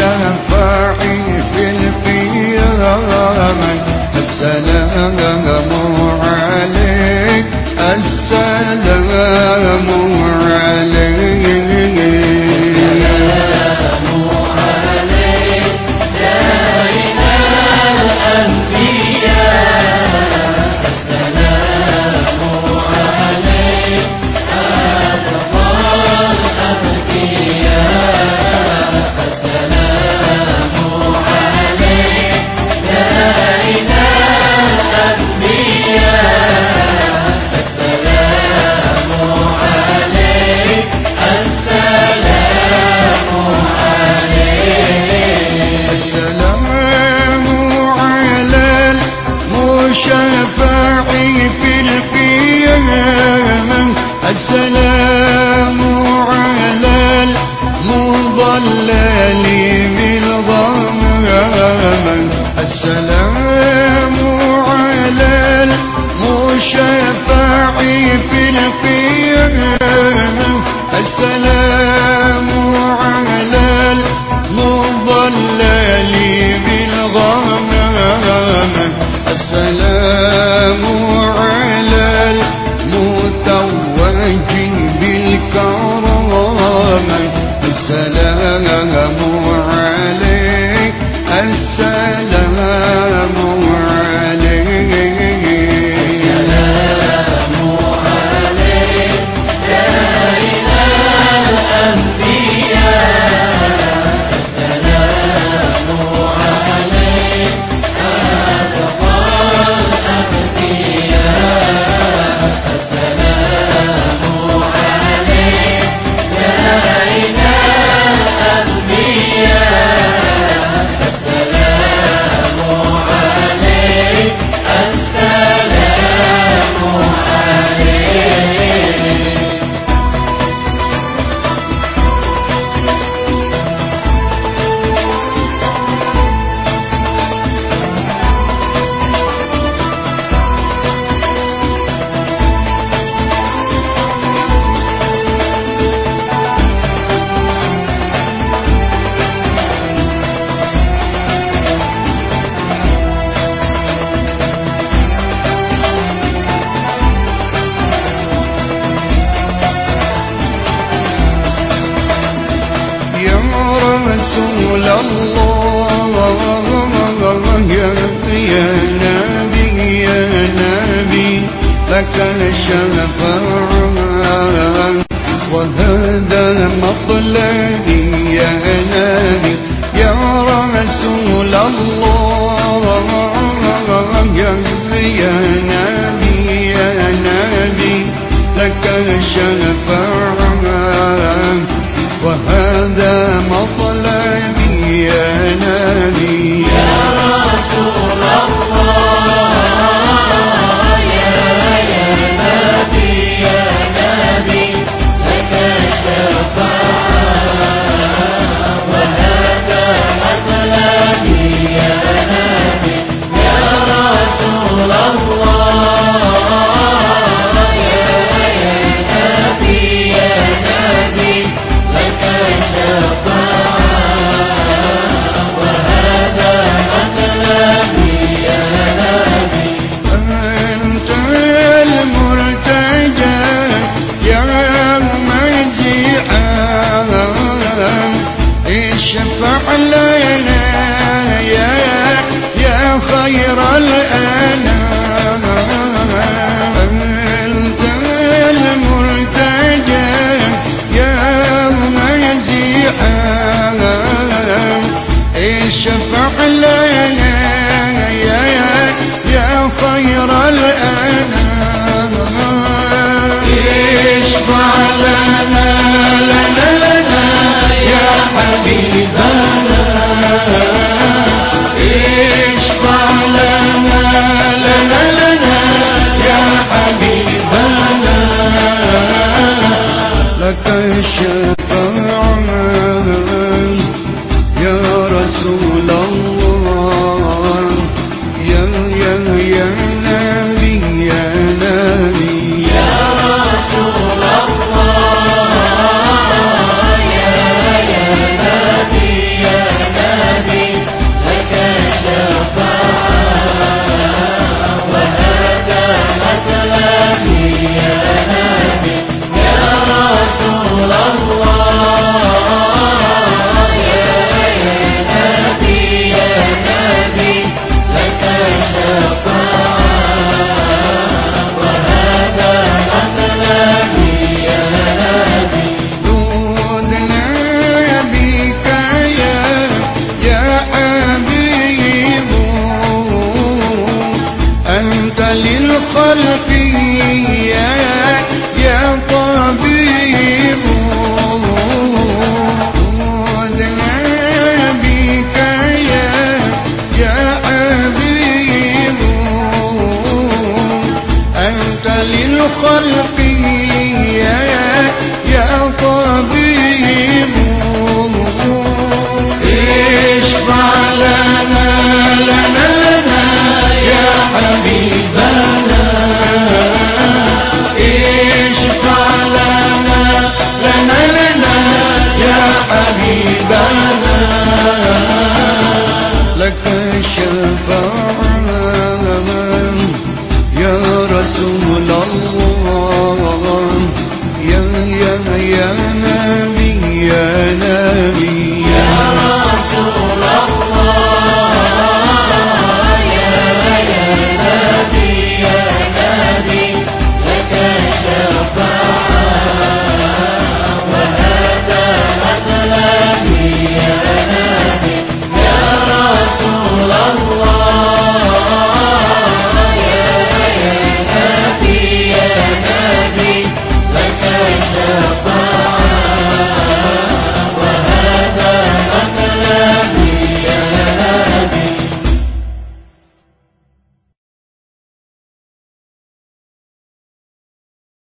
Yeah. في الفير السلام لولا الله يا نبي يا نبي لك الشفاعة وهذا مطلبي luz.